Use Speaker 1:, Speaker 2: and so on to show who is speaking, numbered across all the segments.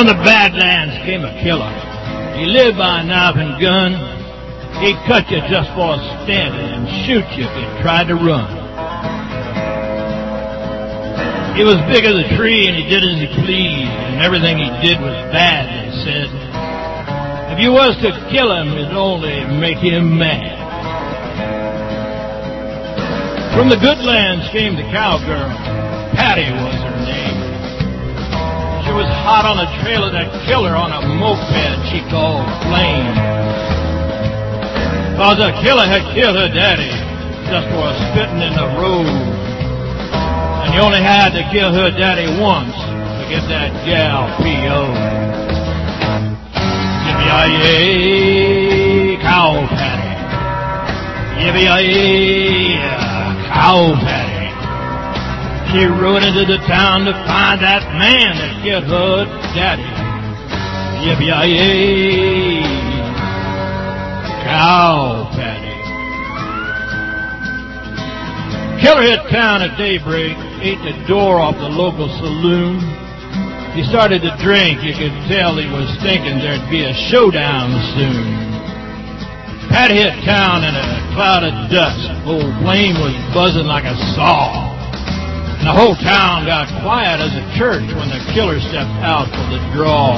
Speaker 1: From the Badlands came a killer. He lived by a knife and gun. He'd cut you just for standing and shoot you if you tried to run. He was big as a tree and he did as he pleased, and everything he did was bad, they said. If you was to kill him, it'd only make him mad. From the good lands came the cowgirl. Patty was her. She was hot on the trail of that killer on a moped she called Flame. Cause the killer had killed her daddy just for spitting in the road. And you only had to kill her daddy once to get that gal P.O. Yippee-yi-yay, cow patty. Yippee-yi-yay cow patty. She rode into the town to find that man that killed her daddy. Yippee-yi-yay, cow patty. Killer hit town at daybreak, ate the door off the local saloon. He started to drink. You could tell he was thinking there'd be a showdown soon. Patty hit town in a cloud of dust. Old Flame was buzzing like a saw. And the whole town got quiet as a church when the killer stepped out for the draw.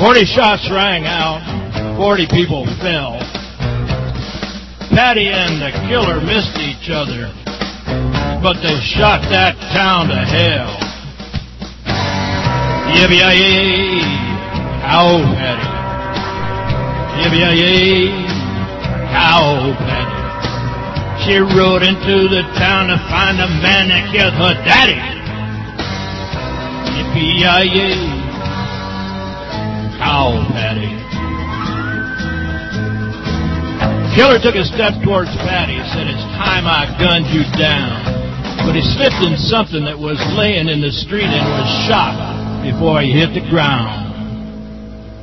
Speaker 1: Forty shots rang out. Forty people fell. Patty and the killer missed each other, but they shot that town to hell. Yippee-yi-yay, ow, Patty. Yippee-yi-yay, cow patty. She rode into the town to find the man that killed her daddy. Yippee-yi-yay, cow patty. Killer took a step towards Patty and said, It's time I gunned you down. But he slipped in something that was laying in the street and was shot before he hit the ground.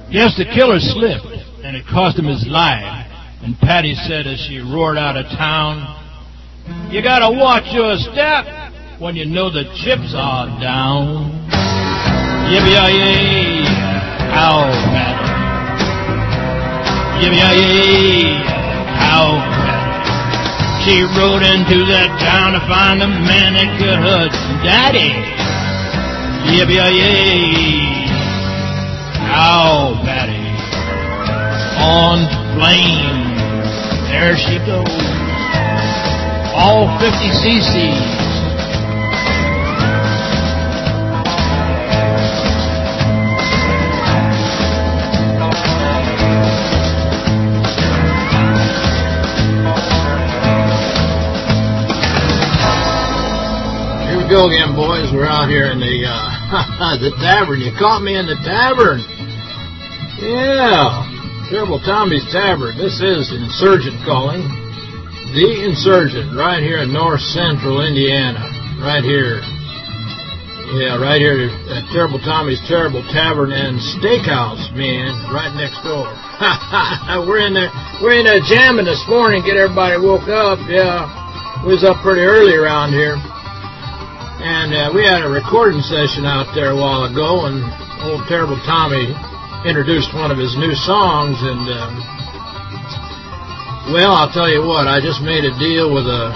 Speaker 1: Yes, the killer slipped and it cost him his life. And Patty said as she roared out of town, You gotta watch your step when you know the chips are down. Yippee-yi-yay, cow Patty. Yippee-yi-yay, cow Patty. She rode into that town to find the man that killed her daddy. Yippee-yi-yay, cow Patty on flame. There she goes. All 50 cc's.
Speaker 2: Here we go again, boys. We're out here in the uh, the tavern. You caught me in the tavern. Yeah. Terrible Tommy's Tavern. This is Insurgent calling. The Insurgent, right here in north central Indiana. Right here. Yeah, right here at Terrible Tommy's Terrible Tavern and Steakhouse, man, right next door. we're in there, we're in there jamming this morning, get everybody woke up. Yeah, we was up pretty early around here. And uh, we had a recording session out there a while ago, and old Terrible Tommy introduced one of his new songs, and um, well, I'll tell you what, I just made a deal with a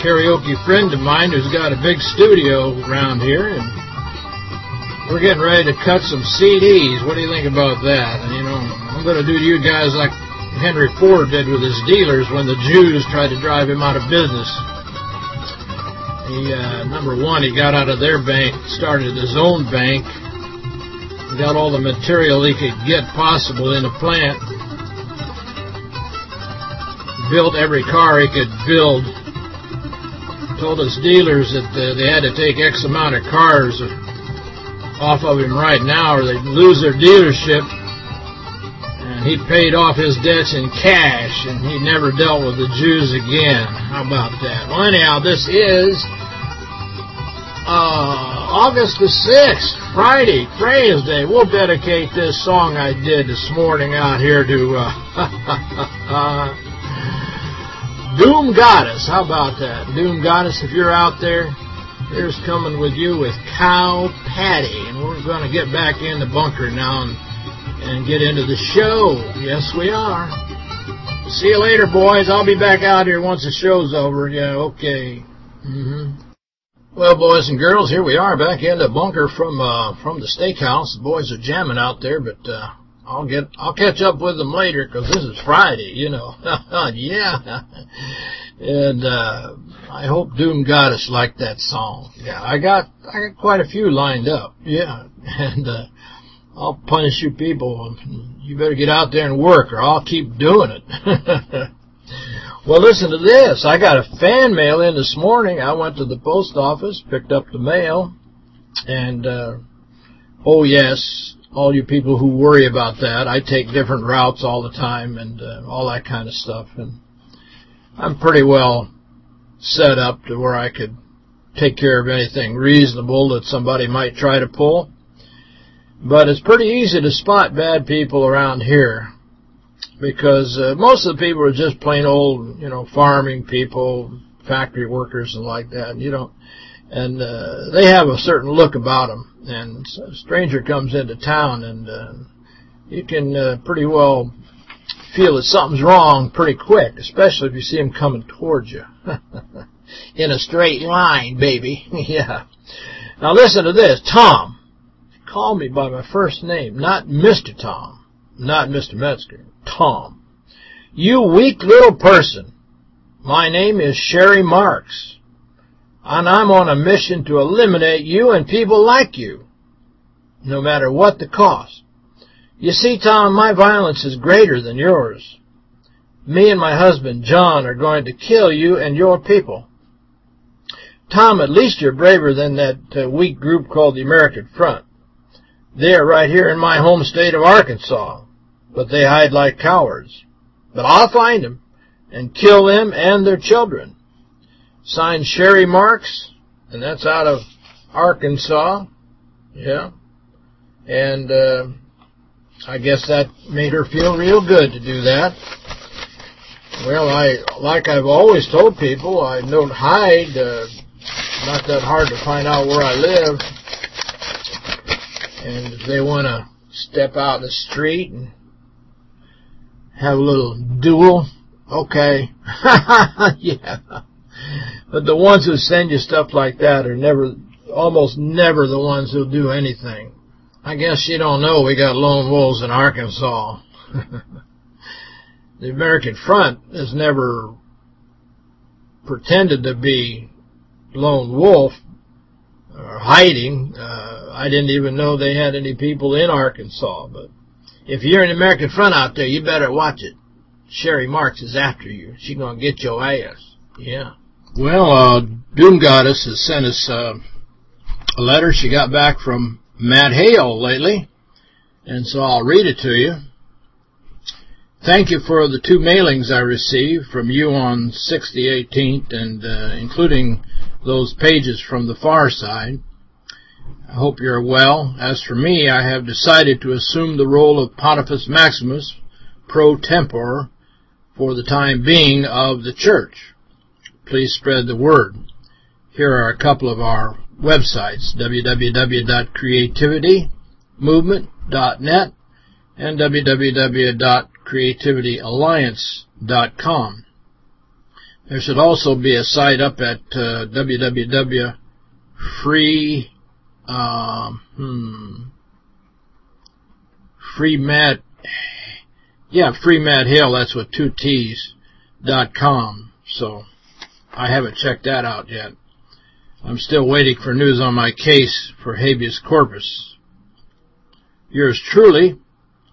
Speaker 2: karaoke friend of mine who's got a big studio around here, and we're getting ready to cut some CDs. What do you think about that? And, you know, I'm going to do to you guys like Henry Ford did with his dealers when the Jews tried to drive him out of business. He, uh, number one, he got out of their bank, started his own bank, got all the material he could get possible in a plant. Built every car he could build. Told his dealers that uh, they had to take X amount of cars off of him right now or they'd lose their dealership. And he paid off his debts in cash and he never dealt with the Jews again. How about that? Well, anyhow, this is uh, August the 6th, Friday, Praise Day. We'll dedicate this song I did this morning out here to uh, Doom Goddess. How about that? Doom Goddess, if you're out there,
Speaker 1: Here's coming with you with Cow Patty, and we're going to get back in the bunker now and, and get into the show. Yes, we are. See you later, boys. I'll be back out here once the show's over. Yeah, okay. Mm-hmm. Well, boys and girls, here we are back in the bunker from uh, from the steakhouse. The boys are jamming out there, but uh, I'll get I'll catch up with them later because this is Friday, you know. yeah. And uh, I hope Doom Goddess liked that song. Yeah, I got I got quite a few lined up. Yeah, and uh, I'll punish you people. You better get out there and work, or I'll keep doing it. well, listen to this. I got a fan mail in this morning. I went to the post office, picked up the mail, and uh, oh yes, all you people who worry about that, I take different routes all the time and uh, all that kind of stuff. And I'm pretty well set up to where I could take care of anything reasonable that somebody might try to pull. But it's pretty easy to spot bad people around here because uh, most of the people are just plain old, you know, farming people, factory workers and like that. And you don't, and uh, they have a certain look about them. And a stranger comes into town and uh, you can uh, pretty well feel that something's wrong pretty quick, especially if you see him coming towards you. In a straight line, baby. yeah. Now listen to this. Tom. Call me by my first name, not Mr. Tom, not Mr. Metzger. Tom. You weak little person. My name is Sherry Marks. And I'm on a mission to eliminate you and people like you, no matter what the cost. You see, Tom, my violence is greater than yours. Me and my husband, John, are going to kill you and your people. Tom, at least you're braver than that uh, weak group called the American Front. They are right here in my home state of Arkansas, but they hide like cowards. But I'll find them and kill them and their children. Signed Sherry Marks, and that's out of Arkansas. Yeah. And... Uh, I guess that made her feel real good to do that. Well, I like I've always told people, I don't hide. Uh, not that hard to find out where I live. And if they want to step out in the street and have a little duel, okay. yeah. But the ones who send you stuff like that are never, almost never the ones who'll do anything. I guess you don't know we got lone wolves in Arkansas. the American Front has never pretended to be lone wolf or hiding. Uh, I didn't even know they had any people in Arkansas. But if you're in the American Front out there, you better watch it. Sherry Marks is after you. She's to get your ass. Yeah. Well, uh, Doom Goddess has sent us uh, a letter she got back from Matt Hale lately, and so I'll read it to you. Thank you for the two mailings I received from you on 6018th, and uh, including those pages from the far side. I hope you're well. As for me, I have decided to assume the role of Pontifex Maximus pro tempore for the time being of the church. Please spread the word. Here are a couple of our websites, www.creativitymovement.net and www.creativityalliance.com. There should also be a site up at uh, www.free um, hmm, free Matt yeah free Matt Hill that's with two T's dot com so I haven't checked that out yet I'm still waiting for news on my case for habeas corpus. Yours truly,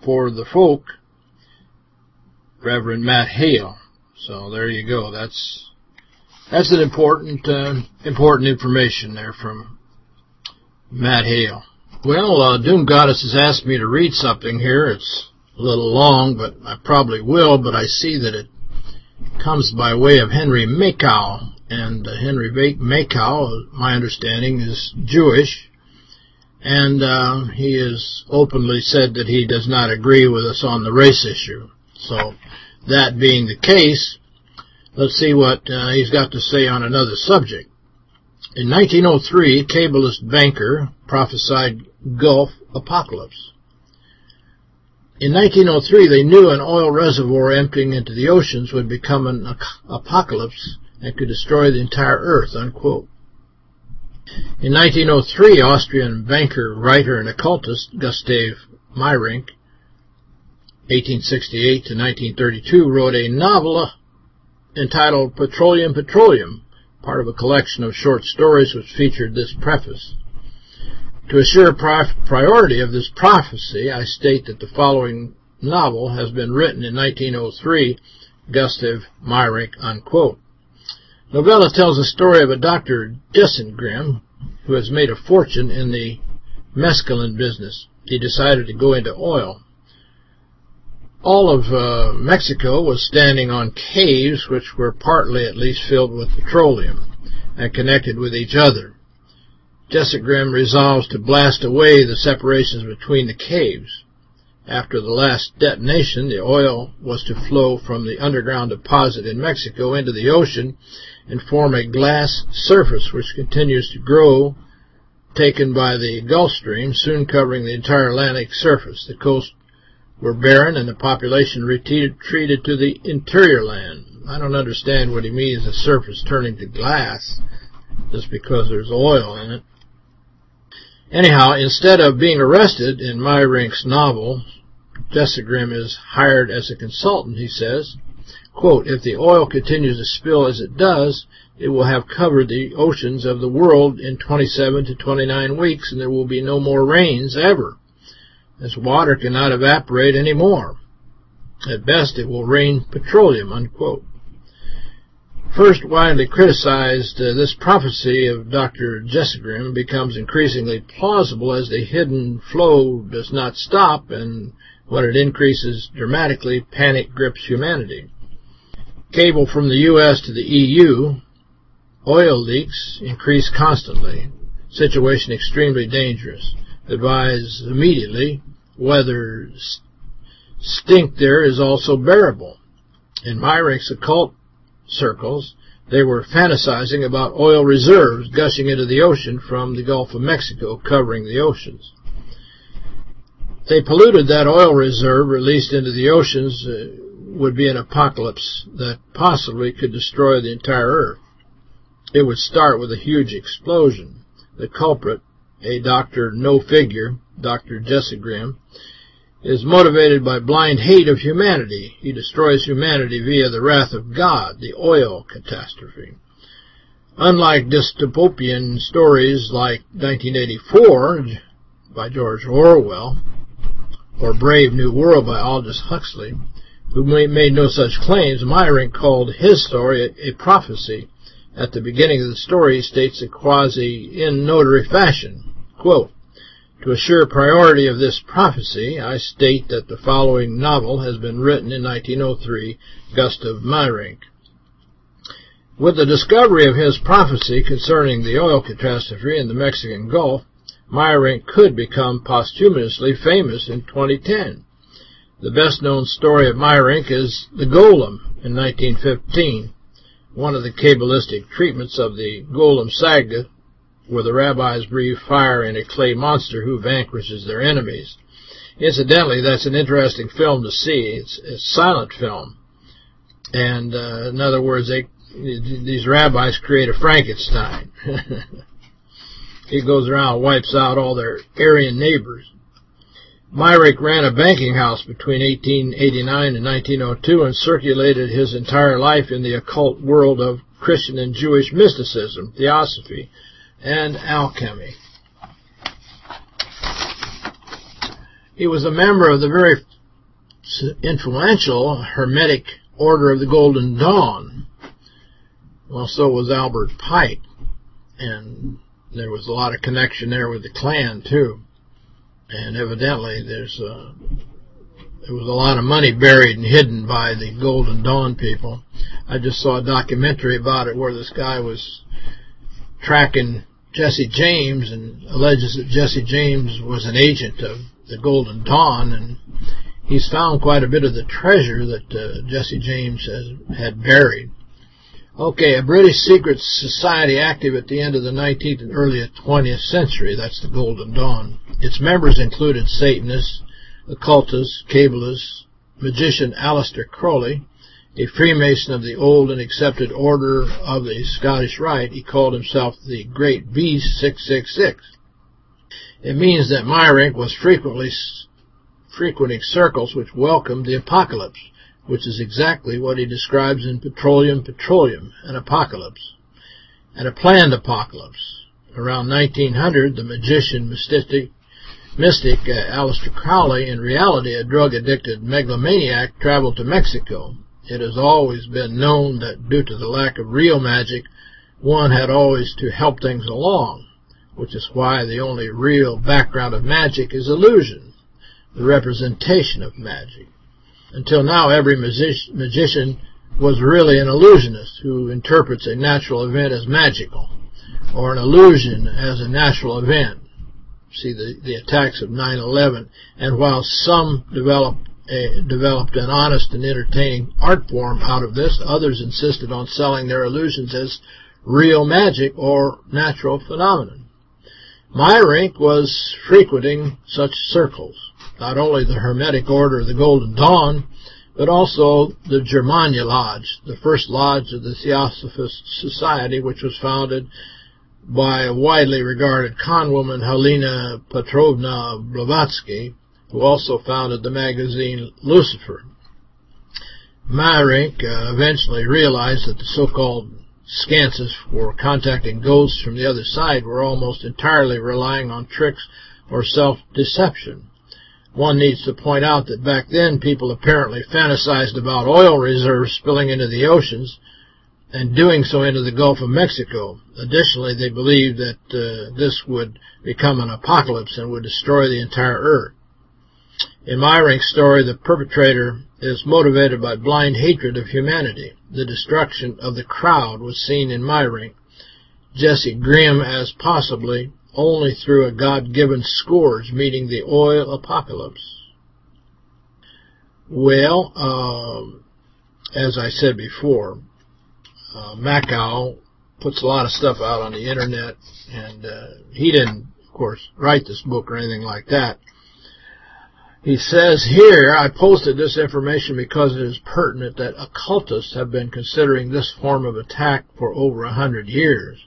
Speaker 1: for the folk, Reverend Matt Hale. So there you go. That's that's an important uh, important information there from Matt Hale. Well, uh, Doom Goddess has asked me to read something here. It's a little long, but I probably will, but I see that it comes by way of Henry Makow, and uh, Henry Makow, my understanding, is Jewish, and uh, he has openly said that he does not agree with us on the race issue. So, that being the case, let's see what uh, he's got to say on another subject. In 1903, cabalist banker prophesied Gulf apocalypse. In 1903, they knew an oil reservoir emptying into the oceans would become an apocalypse and could destroy the entire earth, unquote. In 1903, Austrian banker, writer, and occultist Gustav Meyrink, 1868 to 1932, wrote a novel uh, entitled Petroleum Petroleum, part of a collection of short stories which featured this preface. To assure priority of this prophecy, I state that the following novel has been written in 1903, Gustav Meyrink, unquote. Novella tells the story of a Dr. Jesengrim who has made a fortune in the mescaline business. He decided to go into oil. All of uh, Mexico was standing on caves which were partly at least filled with petroleum and connected with each other. Jesengrim resolves to blast away the separations between the caves. After the last detonation, the oil was to flow from the underground deposit in Mexico into the ocean and form a glass surface which continues to grow, taken by the Gulf Stream, soon covering the entire Atlantic surface. The coast were barren and the population retreated to the interior land. I don't understand what he means, the surface turning to glass just because there's oil in it. Anyhow, instead of being arrested in Meyrink's novel, Jesengrim is hired as a consultant, he says. Quote, if the oil continues to spill as it does, it will have covered the oceans of the world in 27 to 29 weeks, and there will be no more rains ever, as water cannot evaporate anymore. At best, it will rain petroleum, unquote. First widely criticized, uh, this prophecy of Dr. Jesengrim becomes increasingly plausible as the hidden flow does not stop, and when it increases dramatically, panic grips humanity cable from the U.S. to the EU, oil leaks increase constantly. Situation extremely dangerous. Advise immediately whether stink there is also bearable. In Meyrink's occult circles, they were fantasizing about oil reserves gushing into the ocean from the Gulf of Mexico, covering the oceans. They polluted that oil reserve released into the oceans uh, would be an apocalypse that possibly could destroy the entire Earth. It would start with a huge explosion. The culprit, a Dr. No Figure, Dr. Jesengrim, is motivated by blind hate of humanity. He destroys humanity via the wrath of God, the oil catastrophe. Unlike dystopian stories like 1984 by George Orwell or Brave New World by Aldous Huxley, who made no such claims, Meyrink called his story a, prophecy. At the beginning of the story, he states a quasi-in notary fashion, quote, To assure priority of this prophecy, I state that the following novel has been written in 1903, Gustav Meyrink. With the discovery of his prophecy concerning the oil catastrophe in the Mexican Gulf, Meyrink could become posthumously famous in 2010. The best-known story of Meyrink is The Golem in 1915, one of the Kabbalistic treatments of the Golem Saga, where the rabbis breathe fire in a clay monster who vanquishes their enemies. Incidentally, that's an interesting film to see. It's a silent film. And, uh, in other words, they, these rabbis create a Frankenstein. he goes around and wipes out all their Aryan neighbors. Meyrink ran a banking house between 1889 and 1902 and circulated his entire life in the occult world of Christian and Jewish mysticism, theosophy, and alchemy. He was a member of the very influential Hermetic Order of the Golden Dawn. Well, so was Albert Pike, and there was a lot of connection there with the Klan, too and evidently there's a, there was a lot of money buried and hidden by the Golden Dawn people. I just saw a documentary about it where this guy was tracking Jesse James and alleges that Jesse James was an agent of the Golden Dawn and he's found quite a bit of the treasure that uh, Jesse James has had buried. Okay, a British secret society active at the end of the 19th and early 20th century, that's the Golden Dawn. Its members included Satanists, occultists, cabalists, magician Aleister Crowley, a Freemason of the old and accepted order of the Scottish Rite. He called himself the Great Beast 666. It means that Meyrink was frequently frequenting circles which welcomed the apocalypse, which is exactly what he describes in Petroleum Petroleum, an apocalypse, and a planned apocalypse. Around 1900, the magician mystic, mystic uh, Aleister Crowley, in reality a drug-addicted megalomaniac, traveled to Mexico. It has always been known that due to the lack of real magic, one had always to help things along which is why the only real background of magic is illusion, the representation of magic. Until now, every magic magician was really an illusionist who interprets a natural event as magical, or an illusion as a natural event. See the, the attacks of 9-11. And while some developed a, developed an honest and entertaining art form out of this, others insisted on selling their illusions as real magic or natural phenomenon. Meyrink was frequenting such circles, not only the Hermetic Order of the Golden Dawn, but also the Germania Lodge, the first lodge of the Theosophist Society, which was founded by a widely regarded conwoman, Helena Petrovna Blavatsky, who also founded the magazine Lucifer. Meyrink uh, eventually realized that the so-called séances for contacting ghosts from the other side were almost entirely relying on tricks or self-deception. One needs to point out that back then people apparently fantasized about oil reserves spilling into the oceans and doing so into the Gulf of Mexico. Additionally, they believed that uh, this would become an apocalypse and would destroy the entire earth. In Meyrink's story, the perpetrator is motivated by blind hatred of humanity. The destruction of the crowd was seen in Meyrink. Jesse Grimm as possibly only through a God-given scourge meeting the oil apocalypse. Well, um, as I said before, uh, Makow puts a lot of stuff out on the internet, and uh, he didn't, of course, write this book or anything like that. He says here, I posted this information because it is pertinent that occultists have been considering this form of attack for over a hundred years.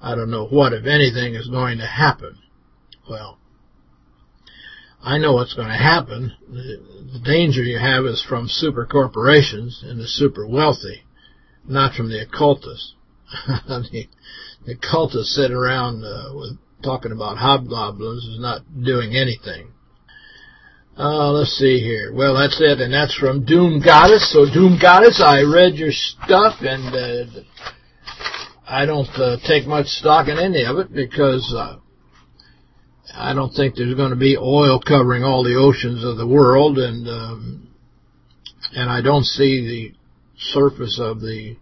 Speaker 1: I don't know what, if anything, is going to happen. Well, I know what's going to happen. The, the danger you have is from super corporations and the super wealthy, not from the occultists. the, the occultists sit around uh, with talking about hobgoblins is not doing anything. Uh, let's see here. Well, that's it, and that's from Doom Goddess. So, Doom Goddess, I read your stuff, and uh, I don't uh, take much stock in any of it because uh, I don't think there's going to be oil covering all the oceans of the world, and um, and I don't see the surface of the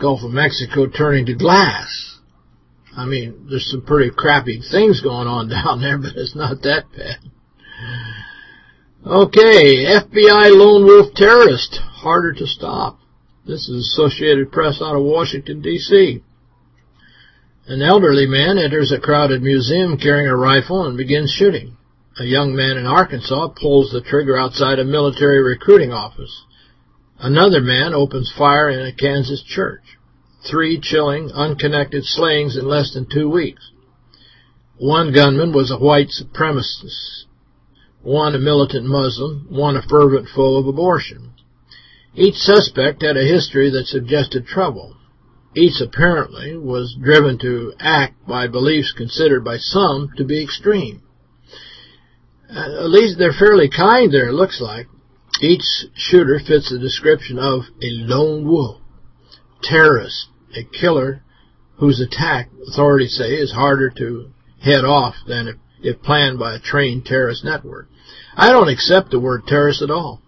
Speaker 1: Gulf of Mexico turning to glass. I mean, there's some pretty crappy things going on down there, but it's not that bad. Okay, FBI lone wolf terrorist, harder to stop. This is Associated Press out of Washington, D.C. An elderly man enters a crowded museum carrying a rifle and begins shooting. A young man in Arkansas pulls the trigger outside a military recruiting office. Another man opens fire in a Kansas church. Three chilling, unconnected slayings in less than two weeks. One gunman was a white supremacist one a militant Muslim, one a fervent foe of abortion. Each suspect had a history that suggested trouble. Each apparently was driven to act by beliefs considered by some to be extreme. Uh, at least they're fairly kind there, it looks like. Each shooter fits the description of a lone wolf, terrorist, a killer whose attack, authorities say, is harder to head off than if, if planned by a trained terrorist network. I don't accept the word terrorist at all.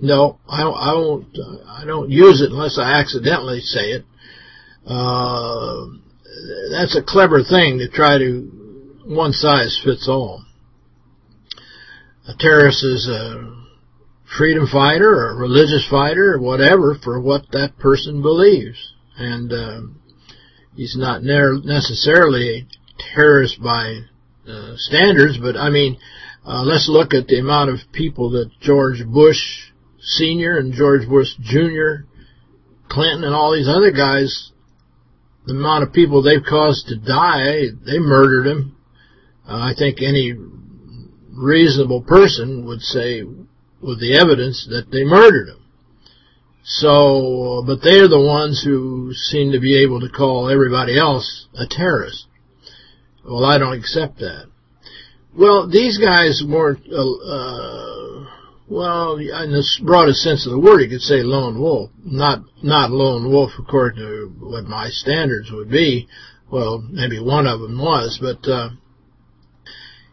Speaker 1: No, I don't. I don't. I don't use it unless I accidentally say it. Uh, that's a clever thing to try to one size fits all. A terrorist is a freedom fighter or a religious fighter or whatever for what that person believes. And uh, he's not necessarily a terrorist by uh, standards, but I mean, uh, let's look at the amount of people that George Bush Sr. and George Bush Jr., Clinton and all these other guys, the amount of people they've caused to die, they murdered him. Uh, I think any reasonable person would say with the evidence that they murdered him. So, but they're the ones who seem to be able to call everybody else a terrorist. Well, I don't accept that. Well, these guys weren't, uh, uh, well, in the broadest sense of the word, you could say lone wolf. Not not lone wolf according to what my standards would be. Well, maybe one of them was, but uh,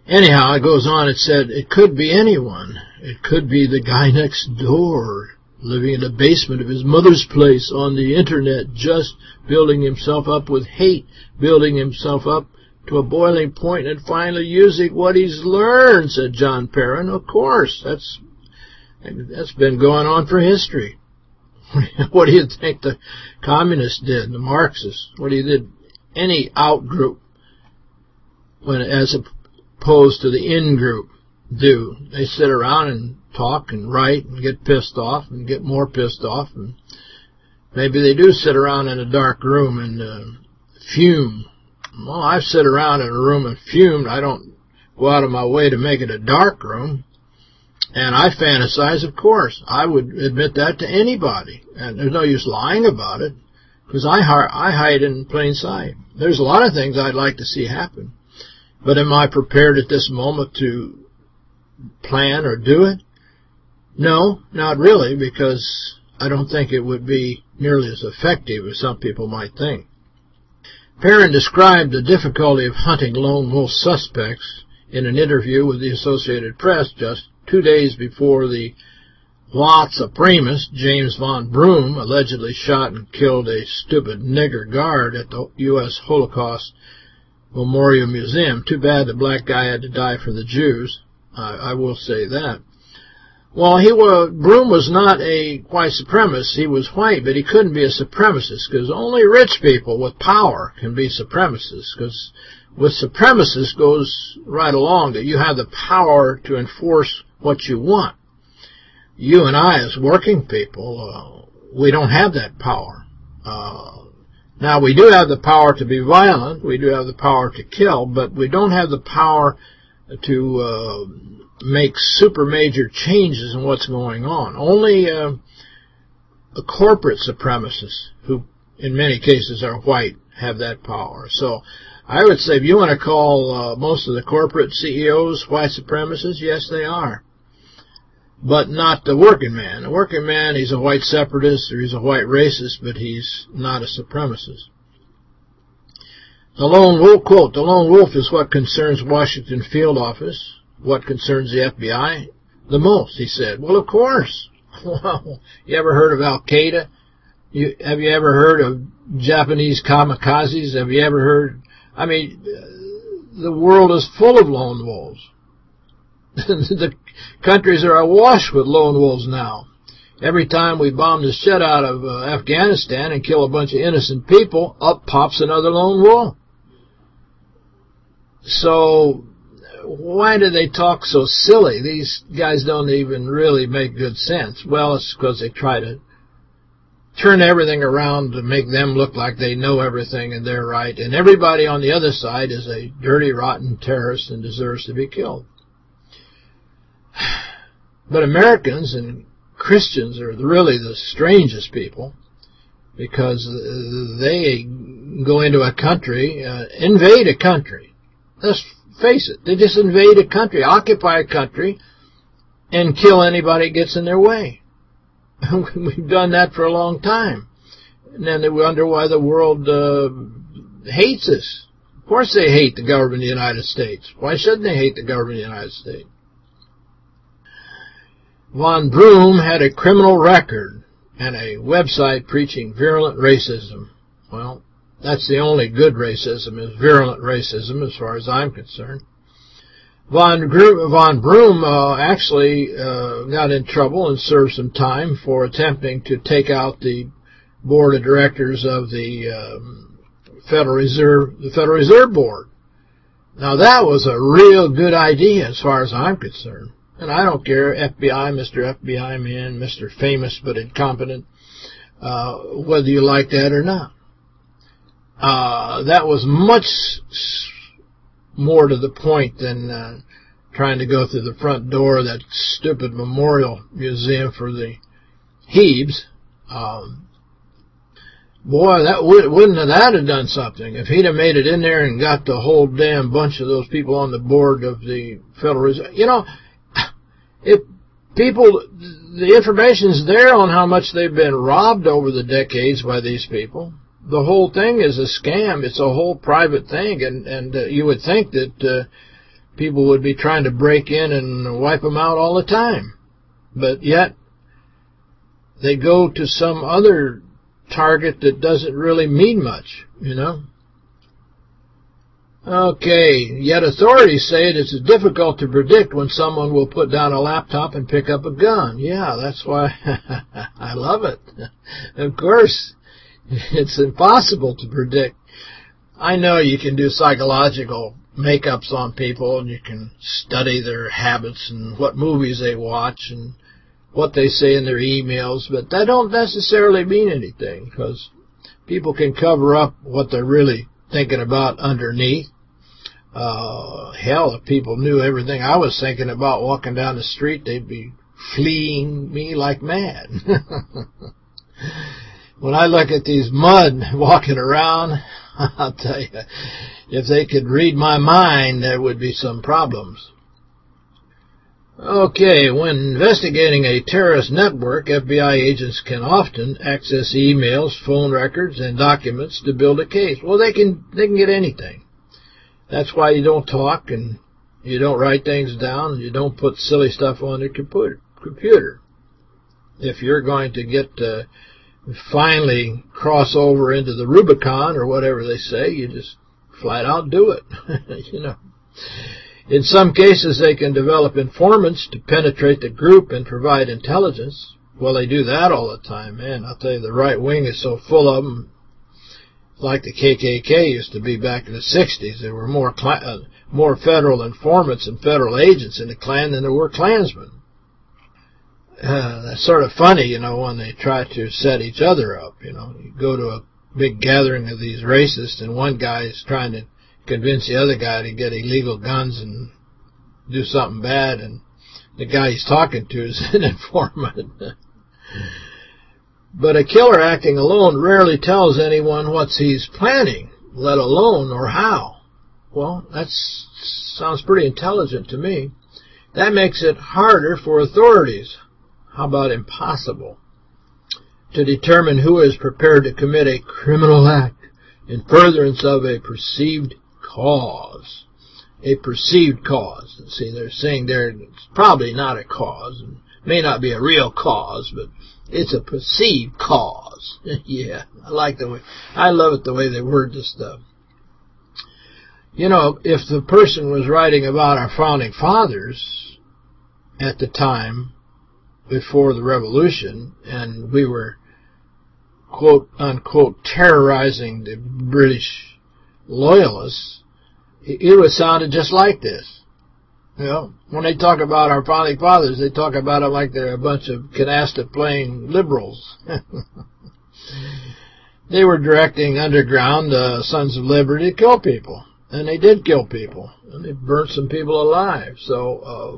Speaker 1: anyhow, it goes on. It said it could be anyone. It could be the guy next door living in the basement of his mother's place on the internet, just building himself up with hate, building himself up to a boiling point and finally using what he's learned, said John Perren. Of course, that's that's been going on for history. what do you think the communists did, the Marxists? What do you did any out group when as opposed to the in group do? They sit around and talk and write and get pissed off and get more pissed off and maybe they do sit around in a dark room and uh, fume well, I've sit around in a room and fumed. I don't go out of my way to make it a dark room. And I fantasize, of course. I would admit that to anybody. And there's no use lying about it because I, I hide in plain sight. There's a lot of things I'd like to see happen. But am I prepared at this moment to plan or do it? No, not really, because I don't think it would be nearly as effective as some people might think. Perren described the difficulty of hunting lone wolf suspects in an interview with the Associated Press just two days before the Lot Supremus, James von Brunn, allegedly shot and killed a stupid nigger guard at the U.S. Holocaust Memorial Museum. Too bad the black guy had to die for the Jews. I, I will say that. Well, he was, Brunn was not a white supremacist. He was white, but he couldn't be a supremacist because only rich people with power can be supremacists because with supremacists goes right along that you have the power to enforce what you want. You and I as working people, uh, we don't have that power. Uh, now, we do have the power to be violent. We do have the power to kill, but we don't have the power to uh, make super major changes in what's going on. Only uh, the corporate supremacists, who in many cases are white, have that power. So I would say if you want to call uh, most of the corporate CEOs white supremacists, yes, they are. But not the working man. The working man, he's a white separatist or he's a white racist, but he's not a supremacist. The lone wolf, quote, the lone wolf is what concerns Washington field office, what concerns the FBI the most, he said. Well, of course. Well, you ever heard of Al-Qaeda? You, have you ever heard of Japanese kamikazes? Have you ever heard... I mean, the world is full of lone wolves. the countries are awash with lone wolves now. Every time we bomb the shit out of uh, Afghanistan and kill a bunch of innocent people, up pops another lone wolf. So why do they talk so silly? These guys don't even really make good sense. Well, it's because they try to turn everything around to make them look like they know everything and they're right. And everybody on the other side is a dirty, rotten terrorist and deserves to be killed. But Americans and Christians are really the strangest people because they go into a country, uh, invade a country. Let's face it, they just invade a country, occupy a country, and kill anybody that gets in their way. We've done that for a long time. And then they wonder why the world uh, hates us. Of course they hate the government of the United States. Why shouldn't they hate the government of the United States? Von Brunn had a criminal record and a website preaching virulent racism. Well, that's the only good racism is virulent racism as far as I'm concerned. Von, Von Braun uh, actually uh, got in trouble and served some time for attempting to take out the board of directors of the um, Federal Reserve, the Federal Reserve Board. Now that was a real good idea as far as I'm concerned. And I don't care, FBI, Mr. FBI man, Mr. Famous but incompetent, uh, whether you like that or not. Uh, that was much more to the point than uh, trying to go through the front door of that stupid memorial museum for the Hebes. Um, boy, that would, wouldn't have that have done something if he'd have made it in there and got the whole damn bunch of those people on the board of the Federal Reserve. You know, if people, the information's there on how much they've been robbed over the decades by these people the whole thing is a scam. It's a whole private thing, and and uh, you would think that uh, people would be trying to break in and wipe them out all the time, but yet they go to some other target that doesn't really mean much, you know. Okay, yet authorities say it is difficult to predict when someone will put down a laptop and pick up a gun. Yeah, that's why I love it. of course, it's impossible to predict. I know you can do psychological makeups on people and you can study their habits and what movies they watch and what they say in their emails, but that don't necessarily mean anything because people can cover up what they're really thinking about underneath. Uh, hell, if people knew everything I was thinking about walking down the street, they'd be fleeing me like mad. when I look at these mud walking around, I'll tell you, if they could read my mind, there would be some problems. Okay, when investigating a terrorist network, FBI agents can often access emails, phone records, and documents to build a case. Well, they can they can get anything. That's why you don't talk and you don't write things down and you don't put silly stuff on your computer. If you're going to get uh, finally cross over into the Rubicon or whatever they say, you just flat out do it, you know. In some cases, they can develop informants to penetrate the group and provide intelligence. Well, they do that all the time, man. I'll tell you, the right wing is so full of them. Like the KKK used to be back in the 60s. There were more uh, more federal informants and federal agents in the Klan than there were Klansmen that's sort of funny, you know, when they try to set each other up, you know. You go to a big gathering of these racists, and one guy is trying to convince the other guy to get illegal guns and do something bad, and the guy he's talking to is an informant. but a killer acting alone rarely tells anyone what he's planning, let alone or how. Well, that sounds pretty intelligent to me. That makes it harder for authorities how about impossible? To determine who is prepared to commit a criminal act in furtherance of a perceived cause. A perceived cause. See, they're saying there it's probably not a cause. and may not be a real cause, but it's a perceived cause. yeah, I like the way, I love it the way they word this stuff. You know, if the person was writing about our founding fathers at the time, before the revolution, and we were, quote, unquote, terrorizing the British loyalists, it would sounded just like this. You know, when they talk about our founding fathers, they talk about them like they're a bunch of canasta-playing liberals. they were directing underground uh, Sons of Liberty to kill people. And they did kill people. And they burnt some people alive. So, uh,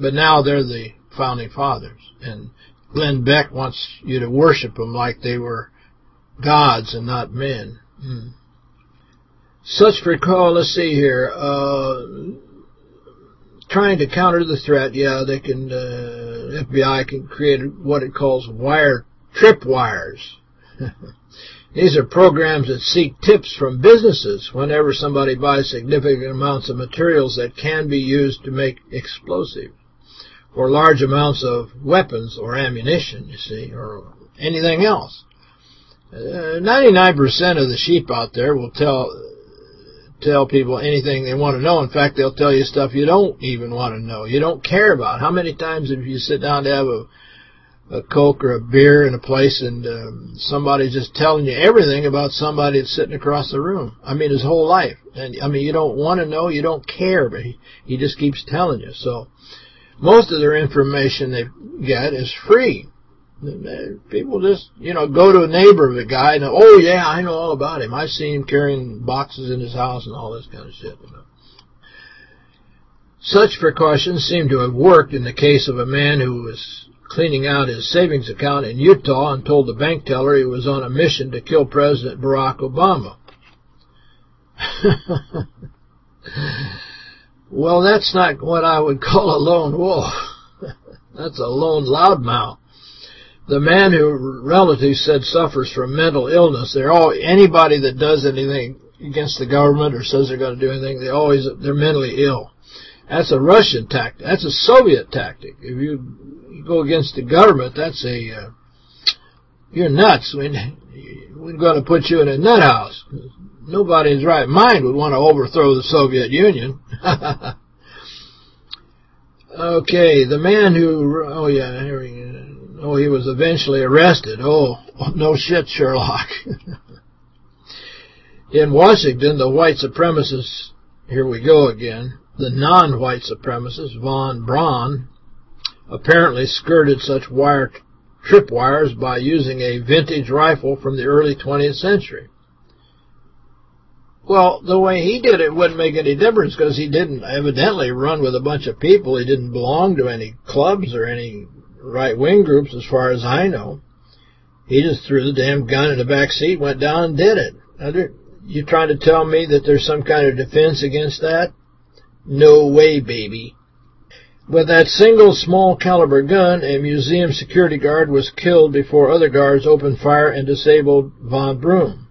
Speaker 1: but now they're the founding fathers. And Glenn Beck wants you to worship them like they were gods and not men. Hmm. Such recall, let's see here, uh, trying to counter the threat, yeah, they can, uh, FBI can create what it calls wire tripwires. These are programs that seek tips from businesses whenever somebody buys significant amounts of materials that can be used to make explosives for large amounts of weapons or ammunition, you see, or anything else. 99% uh, of the sheep out there will tell tell people anything they want to know. In fact, they'll tell you stuff you don't even want to know. You don't care about. How many times have you sit down to have a a Coke or a beer in a place and um, somebody's just telling you everything about somebody that's sitting across the room. I mean, his whole life. And I mean, you don't want to know, you don't care, but he, he just keeps telling you. So most of their information they get is free. People just, you know, go to a neighbor of a guy and, oh, yeah, I know all about him. I've seen him carrying boxes in his house and all this kind of shit. You know. Such precautions seem to have worked in the case of a man who was cleaning out his savings account in Utah and told the bank teller he was on a mission to kill President Barack Obama. well, that's not what I would call a lone wolf. that's a lone loudmouth. The man who relatives said suffers from mental illness, they're all anybody that does anything against the government or says they're going to do anything, they always they're mentally ill. That's a Russian tactic. That's a Soviet tactic. If you go against the government, that's a, uh, you're nuts. We're going to put you in a nut house. Nobody in his right mind would want to overthrow the Soviet Union. okay, the man who, oh yeah, here he, oh, he was eventually arrested. Oh, no shit, Sherlock. in Washington, the white supremacists, here we go again, the non-white supremacist, von Brunn, apparently skirted such wire tripwires by using a vintage rifle from the early 20th century. Well, the way he did it wouldn't make any difference because he didn't evidently run with a bunch of people. He didn't belong to any clubs or any right-wing groups as far as I know. He just threw the damn gun in the back seat, went down and did it. Now, you trying to tell me that there's some kind of defense against that? No way, baby. With that single small caliber gun, a museum security guard was killed before other guards opened fire and disabled von Brunn.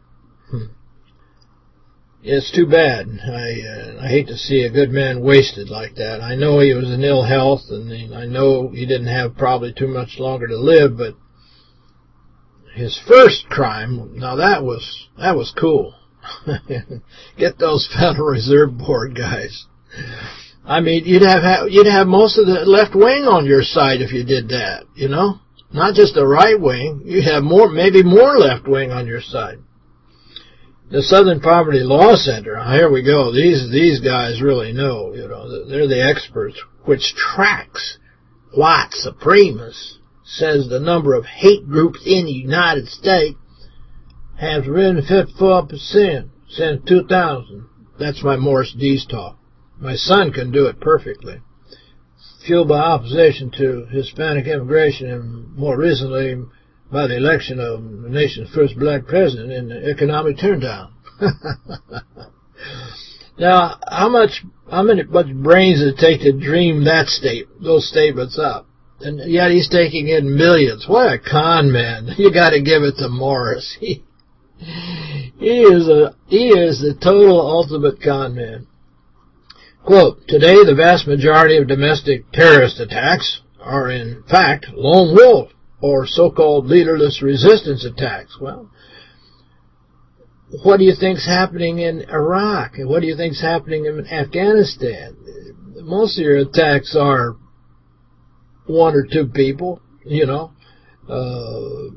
Speaker 1: It's too bad. I uh, I hate to see a good man wasted like that. I know he was in ill health, and I know he didn't have probably too much longer to live, but his first crime, now that was that was cool. Get those Federal Reserve Board guys. I mean, you'd have you'd have most of the left wing on your side if you did that, you know? Not just the right wing. You have more, maybe more left wing on your side. The Southern Poverty Law Center, ah, here we go. These these guys really know, you know, they're the experts, which tracks white supremacists, says the number of hate groups in the United States has risen 54% since 2000. That's my Morris Dees talk. My son can do it perfectly. Fueled by opposition to Hispanic immigration and more recently by the election of the nation's first black president in the economic turndown. now, how much how many much brains does it take to dream that state those statements up? And yet he's taking in millions. What a con man. You got to give it to Morris. He, he is a he is the total ultimate con man. Quote, today the vast majority of domestic terrorist attacks are in fact lone wolf or so-called leaderless resistance attacks. Well, what do you think's happening in Iraq? And what do you think's happening in Afghanistan? Most of your attacks are one or two people, you know. Uh,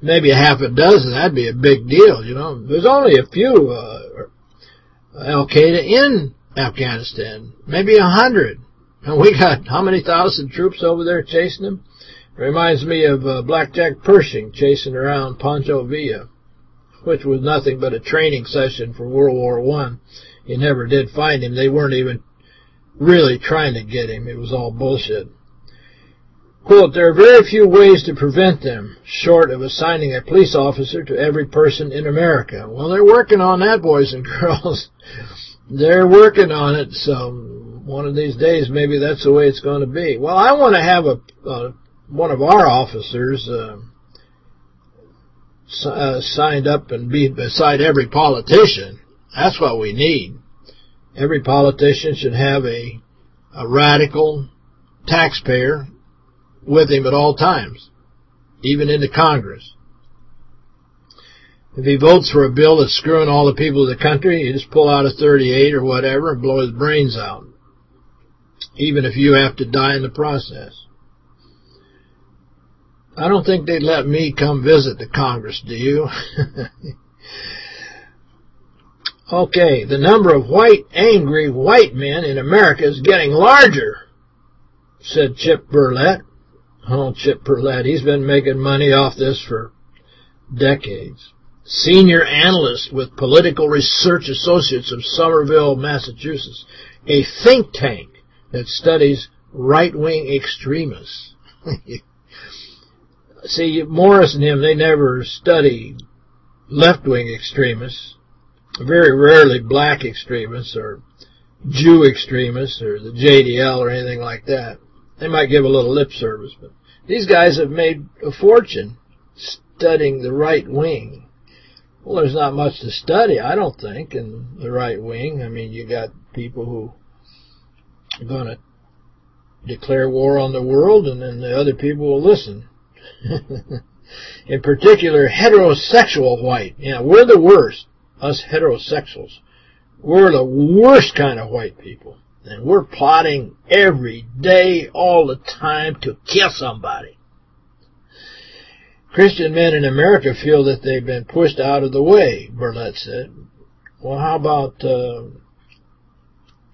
Speaker 1: maybe a half a dozen, that'd be a big deal, you know. There's only a few uh, Al-Qaeda in Afghanistan. Maybe a hundred. And we got how many thousand troops over there chasing them? Reminds me of uh, Blackjack Pershing chasing around Pancho Villa, which was nothing but a training session for World War One. You never did find him. They weren't even really trying to get him. It was all bullshit. Quote, there are very few ways to prevent them, short of assigning a police officer to every person in America. Well, they're working on that, boys and girls. They're working on it, so one of these days maybe that's the way it's going to be. Well, I want to have a, a one of our officers uh, uh, signed up and be beside every politician. That's what we need. Every politician should have a a radical taxpayer with him at all times, even in the Congress. If he votes for a bill that's screwing all the people of the country, you just pull out a 38 or whatever and blow his brains out. Even if you have to die in the process. I don't think they'd let me come visit the Congress, do you? okay, the number of white, angry white men in America is getting larger, said Chip Berlet. Oh, Chip Berlet, he's been making money off this for decades senior analyst with Political Research Associates of Somerville, Massachusetts, a think tank that studies right-wing extremists. See, Morris and him, they never study left-wing extremists, very rarely black extremists or Jew extremists or the JDL or anything like that. They might give a little lip service, but these guys have made a fortune studying the right wing well, there's not much to study, I don't think, in the right wing. I mean, you got people who are going to declare war on the world, and then the other people will listen. in particular, heterosexual white. Yeah, we're the worst, us heterosexuals. We're the worst kind of white people. And we're plotting every day, all the time, to kill somebody. Christian men in America feel that they've been pushed out of the way, Berlet said. Well, how about uh,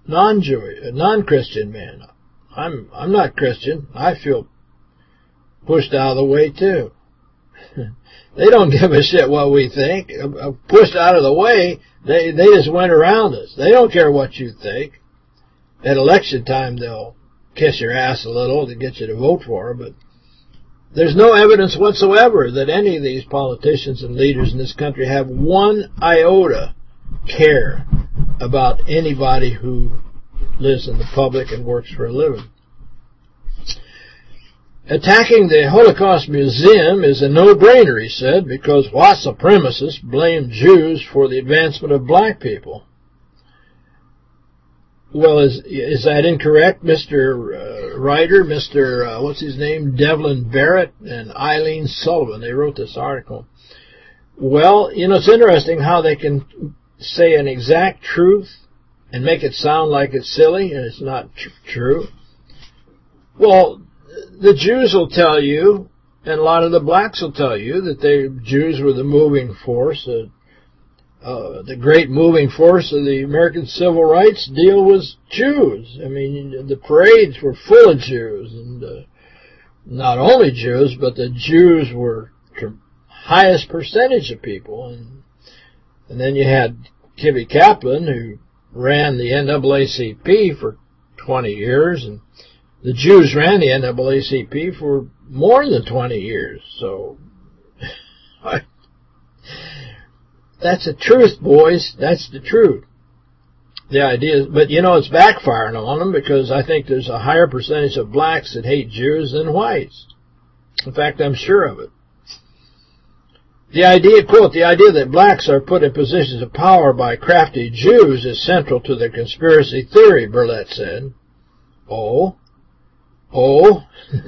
Speaker 1: non-Jewish, non-Christian men? I'm I'm not Christian. I feel pushed out of the way too. they don't give a shit what we think. Uh, uh, pushed out of the way, they they just went around us. They don't care what you think. At election time, they'll kiss your ass a little to get you to vote for them, but there's no evidence whatsoever that any of these politicians and leaders in this country have one iota care about anybody who lives in the public and works for a living. Attacking the Holocaust Museum is a no-brainer, he said, because white supremacists blame Jews for the advancement of black people. Well, is is that incorrect, Mr. Uh, writer, Mr. Uh, what's his name, Devlin Barrett and Eileen Sullivan? They wrote this article. Well, you know, it's interesting how they can say an exact truth and make it sound like it's silly and it's not tr true. Well, the Jews will tell you, and a lot of the blacks will tell you, that the Jews were the moving force, that uh, the great moving force of the American civil rights deal was Jews. I mean, the parades were full of Jews, and uh, not only Jews, but the Jews were the highest percentage of people. And, and then you had Kivie Kaplan, who ran the NAACP for 20 years, and the Jews ran the NAACP for more than 20 years. So, that's the truth, boys. That's the truth. The idea, but you know, it's backfiring on them because I think there's a higher percentage of blacks that hate Jews than whites. In fact, I'm sure of it. The idea, quote, the idea that blacks are put in positions of power by crafty Jews is central to the conspiracy theory, Berlet said. Oh? Oh?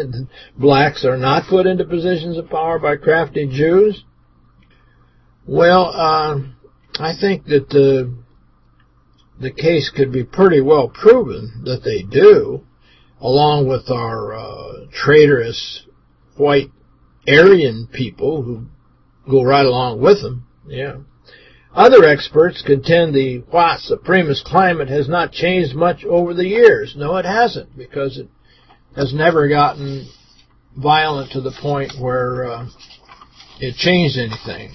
Speaker 1: blacks are not put into positions of power by crafty Jews? Well, uh, I think that the the case could be pretty well proven that they do, along with our uh, traitorous white Aryan people who go right along with them. Yeah. Other experts contend the white supremacist climate has not changed much over the years. No, it hasn't, because it has never gotten violent to the point where uh, it changed anything.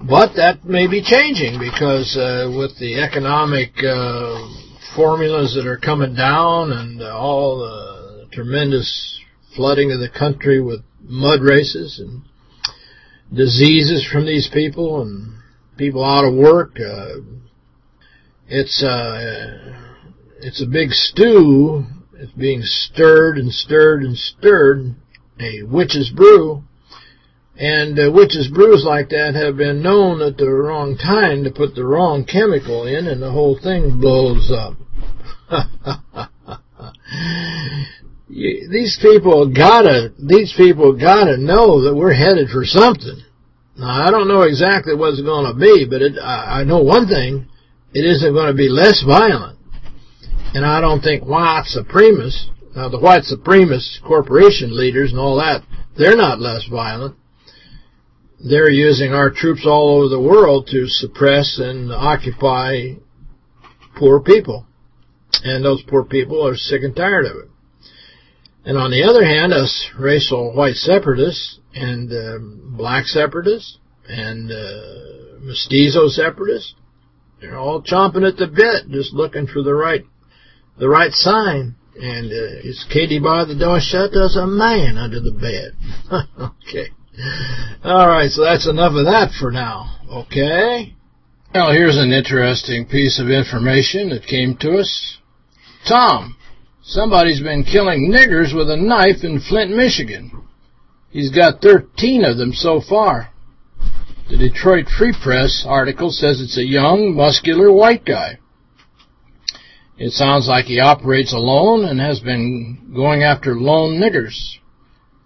Speaker 1: But that may be changing because uh, with the economic uh, formulas that are coming down and all the tremendous flooding of the country with mud races and diseases from these people and people out of work, uh, it's uh, it's a big stew. It's being stirred and stirred and stirred, a witch's brew and uh, witches' brews like that have been known at the wrong time to put the wrong chemical in, and the whole thing blows up. these people gotta, these people gotta know that we're headed for something. Now, I don't know exactly what it's going to be, but it, I know one thing. It isn't going to be less violent. And I don't think white supremacists, now the white supremacist corporation leaders and all that, they're not less violent. They're using our troops all over the world to suppress and occupy poor people. And those poor people are sick and tired of it. And on the other hand, us racial white separatists and uh, black separatists and uh, mestizo separatists, they're all chomping at the bit, just looking for the right the right sign. And uh, is Katie by the door shut? There's a man under the bed. okay. All right, so that's enough of that for now. Okay? Well, here's an interesting piece of information that came to us. Tom, somebody's been killing niggers with a knife in Flint, Michigan. He's got 13 of them so far. The Detroit Free Press article says it's a young, muscular white guy. It sounds like he operates alone and has been going after lone niggers.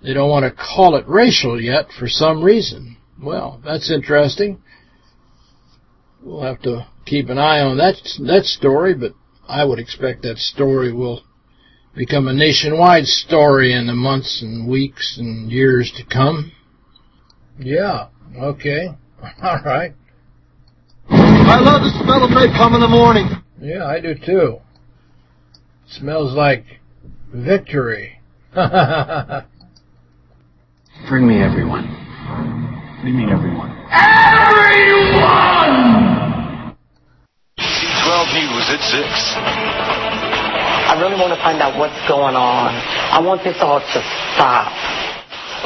Speaker 1: They don't want to call it racial yet for some reason. Well, that's interesting. We'll have to keep an eye on that that story, but I would expect that story will become a nationwide story in the months and weeks and years to come. Yeah, okay. All right.
Speaker 3: I love the smell of napalm in the morning.
Speaker 1: Yeah, I do too. Smells like victory.
Speaker 4: Bring me everyone. Bring me everyone.
Speaker 5: Everyone! 12 News at 6.
Speaker 6: I really want to find out what's going on. I want this all to stop.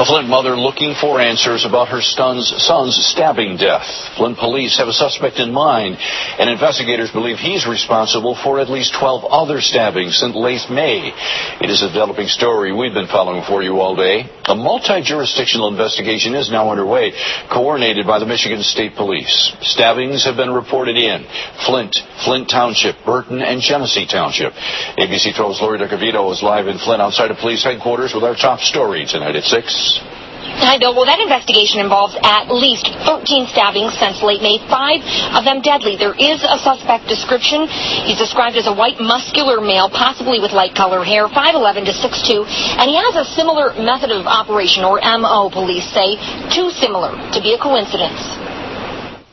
Speaker 7: A Flint mother looking for answers about her son's, son's stabbing death. Flint police have a suspect in mind, and investigators believe he's responsible for at least 12 other stabbings since late May. It is a developing story we've been following for you all day. A multi-jurisdictional investigation is now underway, coordinated by the Michigan State Police. Stabbings have been reported in Flint, Flint Township, Burton, and Genesee Township. ABC 12's Lori DeCavito is live in Flint outside of police headquarters with our top story tonight at 6.
Speaker 8: I know. Well, that investigation involves at least 13 stabbings since late May, five of them deadly. There is a suspect description. He's described as a white, muscular male, possibly with light colored hair, 5'11 to 6'2, and he has a similar method of operation, or MO, police say, too similar to be a coincidence.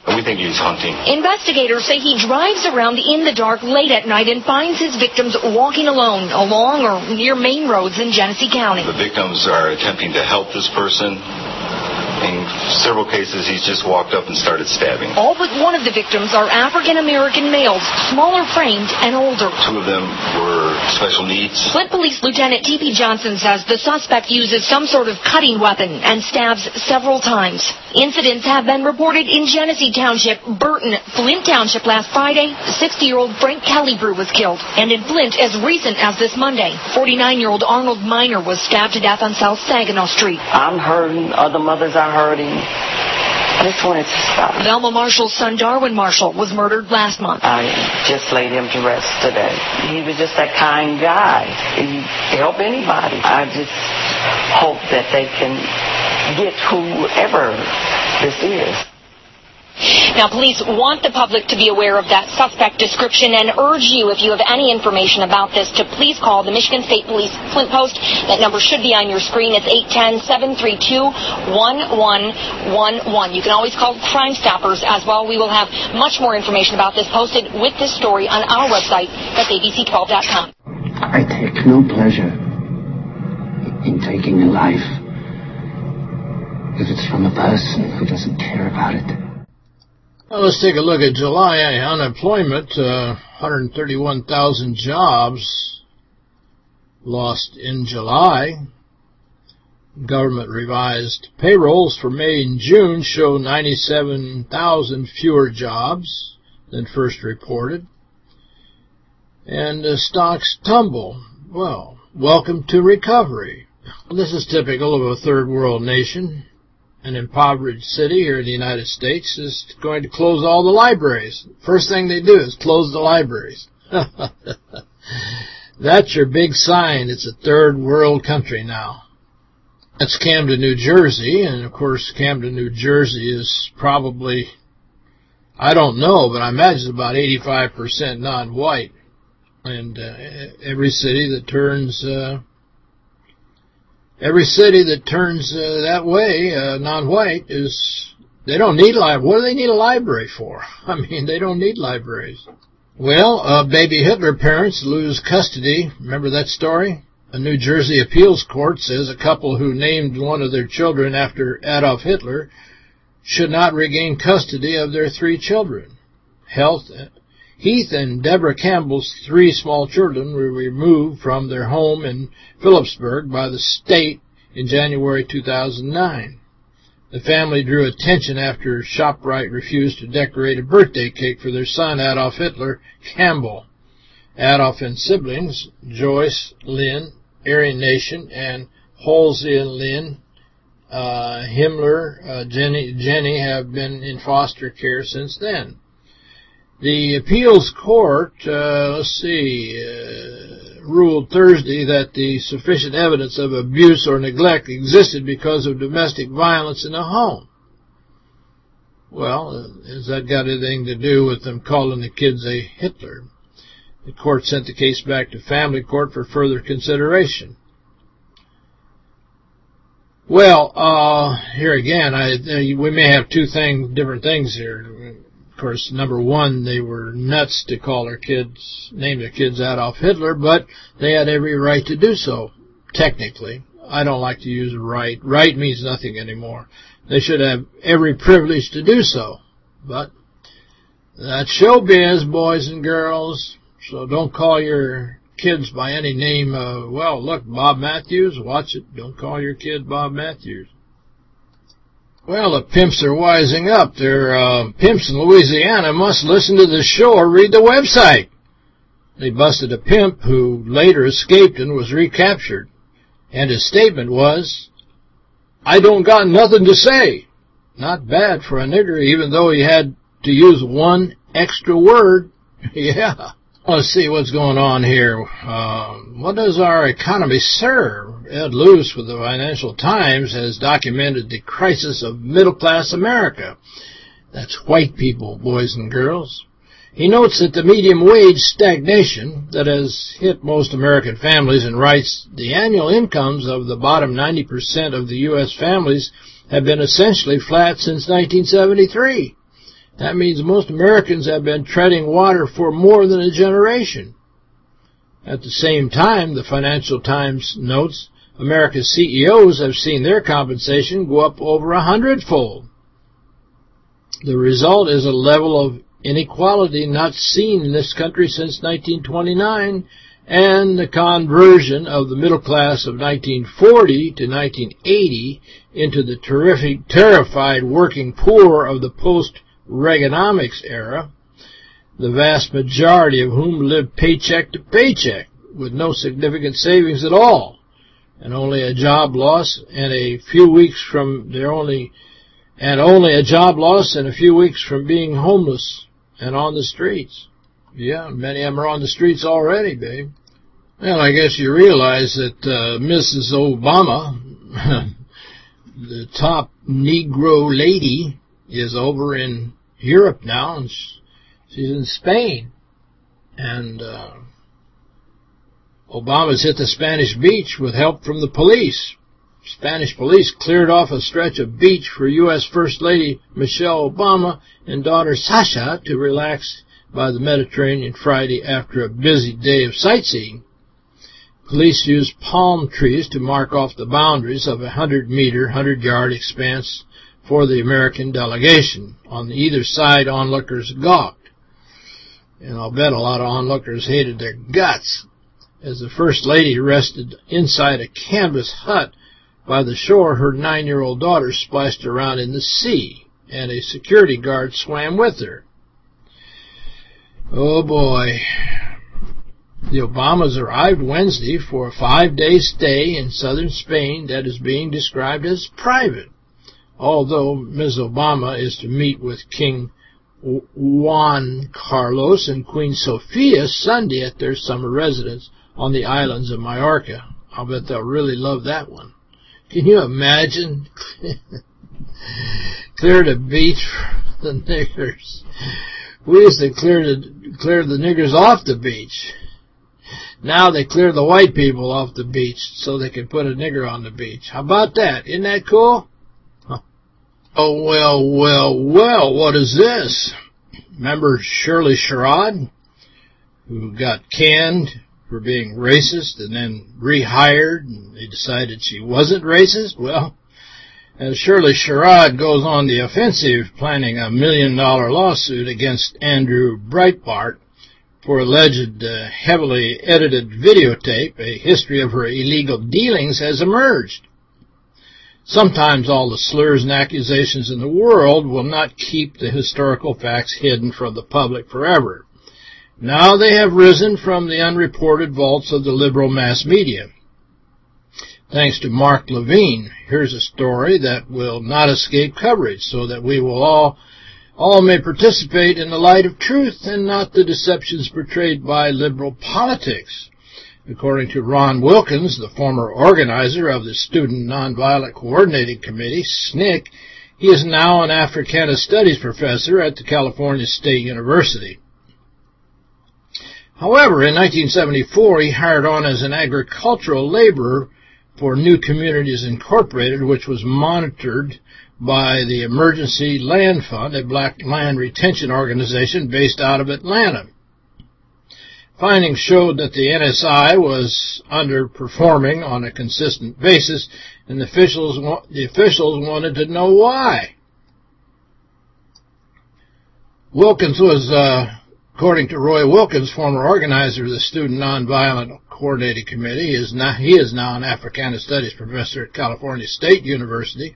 Speaker 5: We think he's hunting.
Speaker 8: Investigators say he drives around in the dark late at night and finds his victims walking alone along or near main roads in Genesee County.
Speaker 5: The victims are attempting to help this person. In several cases, he's just walked up and started stabbing.
Speaker 8: All but one of the victims are African American males, smaller framed and older.
Speaker 5: Two of them were special needs.
Speaker 8: Flint Police Lieutenant T.P. Johnson says the suspect uses some sort of cutting weapon and stabs several times. Incidents have been reported in Genesee Township, Burton, Flint Township last Friday. 60-year-old Frank Kellybrew was killed. And in Flint, as recent as this Monday, 49-year-old Arnold Minor was stabbed to death on South Saginaw Street.
Speaker 6: I'm hurting. Other mothers are hurting. I just wanted to stop.
Speaker 8: Velma Marshall's son, Darwin Marshall, was murdered last month.
Speaker 6: I just laid him to rest today. He was just a kind guy. He helped anybody. I just hope that they can get whoever this is.
Speaker 8: Now, police want the public to be aware of that suspect description and urge you, if you have any information about this, to please call the Michigan State Police Flint Post. That number should be on your screen. It's 810-732-1111. You can always call Crime Stoppers as well. We will have much more information about this posted with this story on our website. That's abc12.com.
Speaker 4: I take no pleasure in taking a life if it's from a person who doesn't care about it.
Speaker 1: Well, let's take a look at July unemployment. Uh, 131,000 jobs lost in July. Government revised payrolls for May and June show 97,000 fewer jobs than first reported. And uh, stocks tumble. Well, welcome to recovery. This is typical of a third world nation an impoverished city here in the United States is going to close all the libraries. First thing they do is close the libraries. That's your big sign. It's a third world country now. That's Camden, New Jersey, and of course Camden, New Jersey is probably, I don't know, but I imagine about 85% non-white. And uh, every city that turns, uh, every city that turns uh, that way, uh, non-white, is, they don't need, li what do they need a library for? I mean, they don't need libraries. Well, uh, baby Hitler parents lose custody. Remember that story? A New Jersey appeals court says a couple who named one of their children after Adolf Hitler should not regain custody of their three children. Health, Heath and Deborah Campbell's three small children were removed from their home in Phillipsburg by the state in January 2009. The family drew attention after ShopRite refused to decorate a birthday cake for their son, Adolf Hitler Campbell. Adolf and siblings, Joyce, Lynn, Aryan Nation, and Halsey and Lynn uh, Himmler, uh, Jenny, Jenny have been in foster care since then. The appeals court, uh, let's see, uh, ruled Thursday that the sufficient evidence of abuse or neglect existed because of domestic violence in the home. Well, uh, has that got anything to do with them calling the kids a Hitler? The court sent the case back to family court for further consideration. Well, uh, here again, I, we may have two thing, different things here of course, number one, they were nuts to call their kids, name their kids Adolf Hitler, but they had every right to do so, technically. I don't like to use right. Right means nothing anymore. They should have every privilege to do so. But that's showbiz, boys and girls. So don't call your kids by any name. Uh, well, look, Bob Matthews, watch it. Don't call your kid Bob Matthews. Well, the pimps are wising up. Their uh, pimps in Louisiana must listen to the show or read the website. They busted a pimp who later escaped and was recaptured. And his statement was, I don't got nothing to say. Not bad for a nigger, even though he had to use one extra word. yeah. Let's see what's going on here. Uh, what does our economy serve? Ed Luce with the Financial Times has documented the crisis of middle-class America. That's white people, boys and girls. He notes that the medium wage stagnation that has hit most American families and writes, the annual incomes of the bottom 90% of the U.S. families have been essentially flat since 1973. That means most Americans have been treading water for more than a generation. At the same time, the Financial Times notes, America's CEOs have seen their compensation go up over a hundredfold. The result is a level of inequality not seen in this country since 1929 and the conversion of the middle class of 1940 to 1980 into the terrific, terrified working poor of the post Reaganomics era, the vast majority of whom lived paycheck to paycheck with no significant savings at all, and only a job loss and a few weeks from their only and only a job loss and a few weeks from being homeless and on the streets. Yeah, many of them are on the streets already, babe. Well, I guess you realize that uh, Mrs. Obama, the top Negro lady, is over in Europe now, and she's in Spain. And uh, Obama's hit the Spanish beach with help from the police. Spanish police cleared off a stretch of beach for U.S. First Lady Michelle Obama and daughter Sasha to relax by the Mediterranean Friday after a busy day of sightseeing. Police used palm trees to mark off the boundaries of a 100-meter, 100-yard expanse for the American delegation. On either side, onlookers gawked. And I'll bet a lot of onlookers hated their guts as the First Lady rested inside a canvas hut by the shore, her nine-year-old daughter splashed around in the sea, and a security guard swam with her. Oh, boy. The Obamas arrived Wednesday for a five-day stay in southern Spain that is being described as private although Ms. Obama is to meet with King Juan Carlos and Queen Sofia Sunday at their summer residence on the islands of Mallorca. I'll bet they'll really love that one. Can you imagine? clear the beach for the niggers. We used to clear the clear the niggers off the beach. Now they clear the white people off the beach so they can put a nigger on the beach. How about that? Isn't that cool? Oh, well, well, well, what is this? Remember Shirley Sherrod, who got canned for being racist and then rehired and they decided she wasn't racist? Well, as Shirley Sherrod goes on the offensive planning a million-dollar lawsuit against Andrew Breitbart for alleged uh, heavily edited videotape, a history of her illegal dealings has emerged. Sometimes all the slurs and accusations in the world will not keep the historical facts hidden from the public forever. Now they have risen from the unreported vaults of the liberal mass media. Thanks to Mark Levine, here's a story that will not escape coverage so that we will all all may participate in the light of truth and not the deceptions portrayed by liberal politics. According to Ron Wilkins, the former organizer of the Student Nonviolent Coordinating Committee, SNCC, he is now an Africana Studies professor at the California State University. However, in 1974, he hired on as an agricultural laborer for New Communities Incorporated, which was monitored by the Emergency Land Fund, a black land retention organization based out of Atlanta. Findings showed that the NSI was underperforming on a consistent basis, and the officials, the officials wanted to know why. Wilkins was, uh, according to Roy Wilkins, former organizer of the Student Nonviolent Coordinating Committee, is now, he is now an Africana Studies professor at California State University.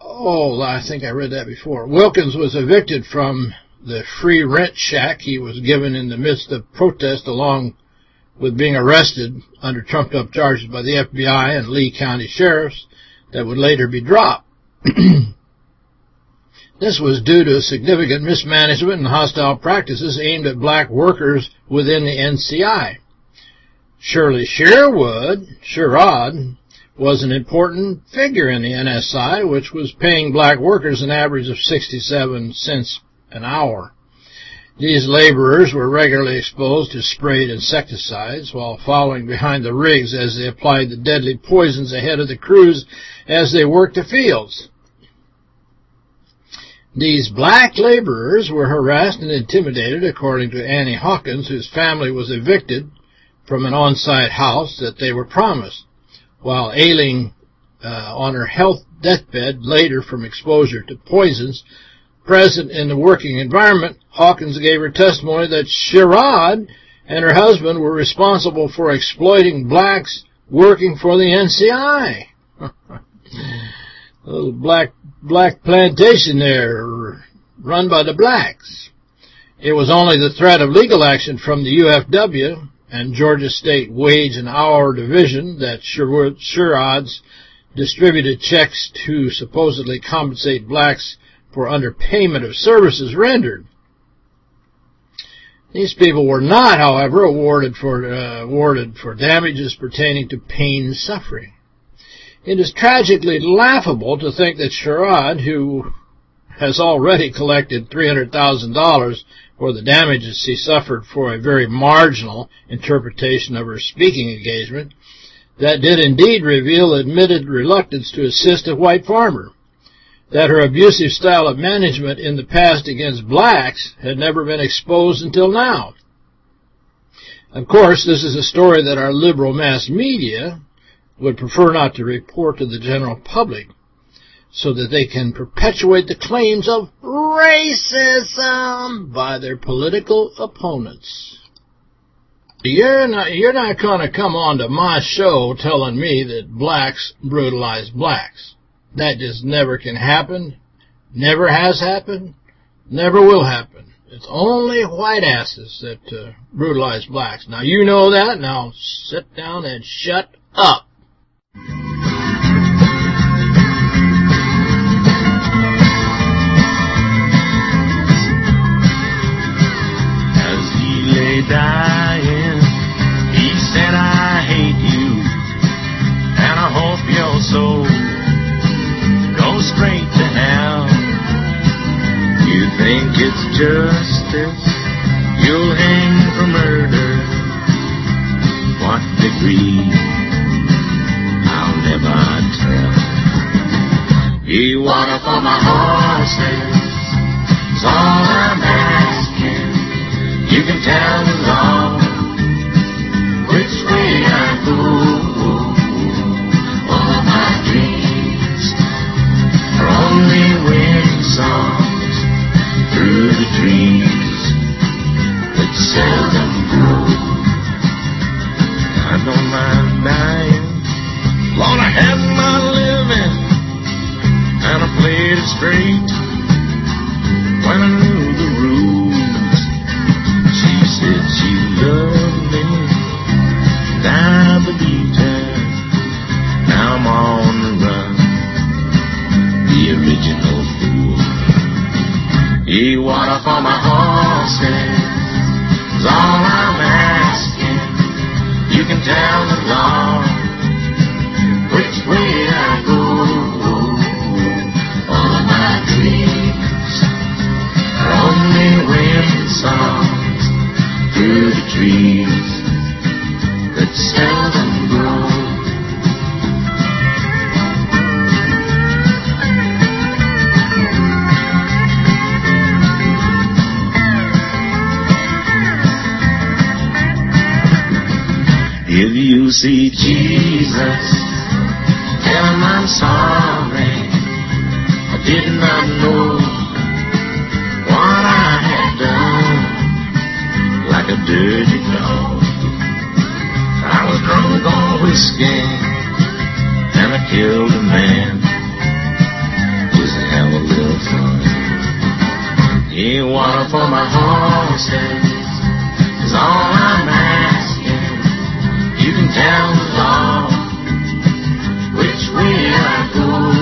Speaker 1: Oh, I think I read that before. Wilkins was evicted from the free rent shack he was given in the midst of protest along with being arrested under trumped-up charges by the FBI and Lee County sheriffs that would later be dropped. this was due to significant mismanagement and hostile practices aimed at black workers within the NCI. Shirley Sherwood, Sherrod, was an important figure in the NSI, which was paying black workers an average of 67 cents an hour. These laborers were regularly exposed to sprayed insecticides while following behind the rigs as they applied the deadly poisons ahead of the crews as they worked the fields. These black laborers were harassed and intimidated, according to Annie Hawkins, whose family was evicted from an on-site house that they were promised while ailing uh, on her health deathbed later from exposure to poisons present in the working environment, Hawkins gave her testimony that Sherrod and her husband were responsible for exploiting blacks working for the NCI. Little black black plantation there run by the blacks. It was only the threat of legal action from the UFW and Georgia State Wage and Hour Division that Sherrods distributed checks to supposedly compensate blacks for underpayment of services rendered. These people were not, however, awarded for uh, awarded for damages pertaining to pain and suffering. It is tragically laughable to think that Sherrod, who has already collected $300,000 for the damages she suffered for a very marginal interpretation of her speaking engagement, that did indeed reveal admitted reluctance to assist a white farmer, that her abusive style of management in the past against blacks had never been exposed until now. Of course, this is a story that our liberal mass media would prefer not to report to the general public, so that they can perpetuate the claims of racism by their political opponents. You're not, you're not going to come on to my show telling me that blacks brutalize blacks. That just never can happen, never has happened, never will happen. It's only white asses that uh, brutalize blacks. Now, you know that. Now, sit down and shut up.
Speaker 9: dying. He said, I hate you, and I hope your soul goes straight to hell. You think it's justice, you'll hang for murder. What degree, I'll never tell. He water for my horses, all I'm asking. You can tell the law which way I go. All my dreams are only wind songs through the trees that seldom grow. I don't mind dying. Lord, I had my living and I played it straight when I is all I'm asking. You can tell the Lord which way I go. All of my dreams are only wind songs through the trees dirty dog. I was drunk on whiskey, and I killed a man. Just to have a little fun. He water for my horses is all I'm asking. You can tell the law which way I go.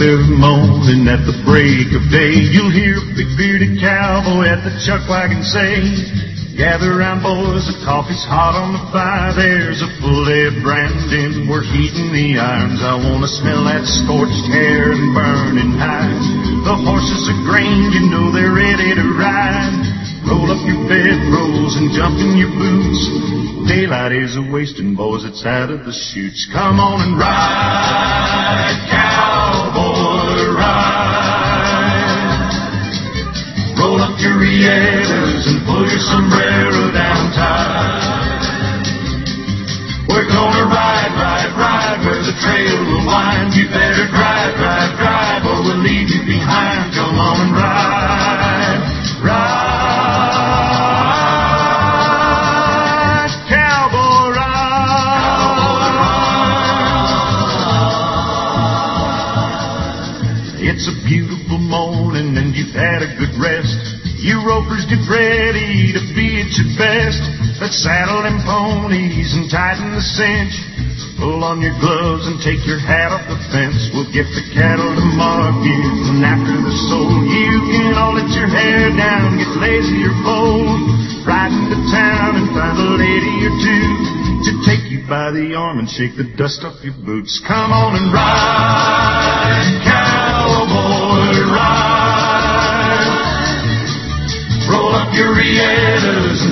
Speaker 10: every morning at the break of day, you'll hear a big bearded cowboy at the chuck wagon say, Gather round, boys, the coffee's hot on the fire. There's a of branding, we're heating the irons. I wanna smell that scorched hair and burning hide. The horses are grained, you know they're ready to ride. Roll up your bedrolls and jump in your boots. Daylight is a wasting, boys, it's out of the chutes. Come on and ride, cowboy, your reatas and pull your sombrero down tight. We're gonna ride, ride, ride where the trail will wind. You better drive, drive, drive or we'll leave you behind. Come on get ready to be at your best. Let's saddle them ponies and tighten the cinch. Pull on your gloves and take your hat off the fence. We'll get the cattle to market and after the soul. You can all let your hair down, get lazy or bold. Ride into town and find a lady or two to take you by the arm and shake the dust off your boots. Come on and ride, up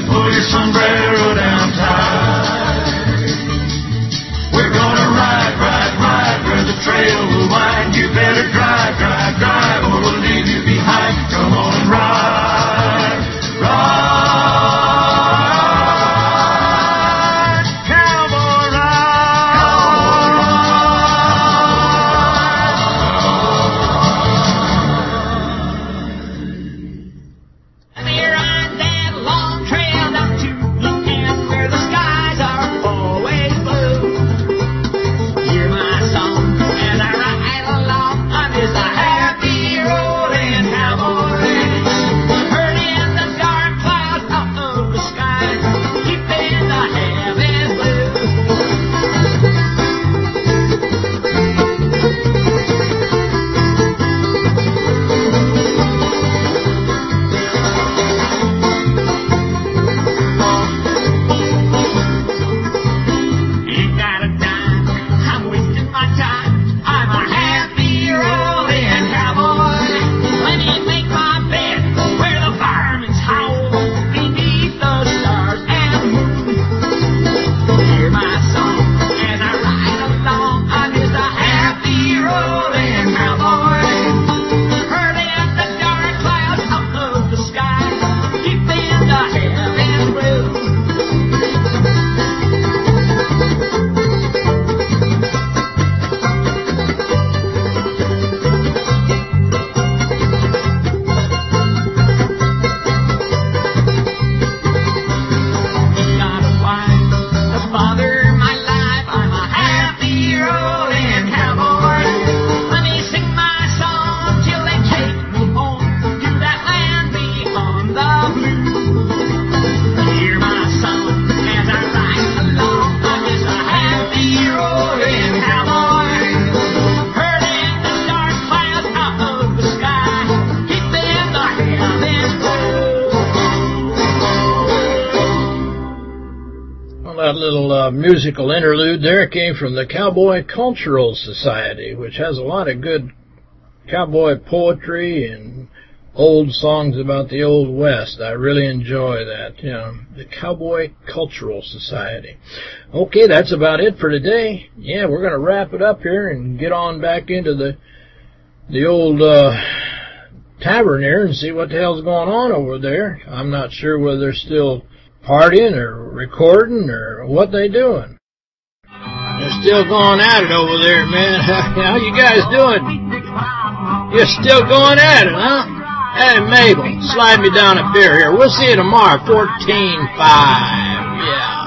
Speaker 1: musical interlude there came from the Cowboy Cultural Society, which has a lot of good cowboy poetry and old songs about the Old West. I really enjoy that. You know, the Cowboy Cultural Society. Okay, that's about it for today. Yeah, we're going to wrap it up here and get on back into the the old uh, tavern here and see what the hell's going on over there. I'm not sure whether they're still partying or recording or what they doing. They're still going at it over there, man. How you guys doing? You're still going at it, huh? Hey, Mabel, slide me down a beer here. We'll see you tomorrow, 14-5. Yeah.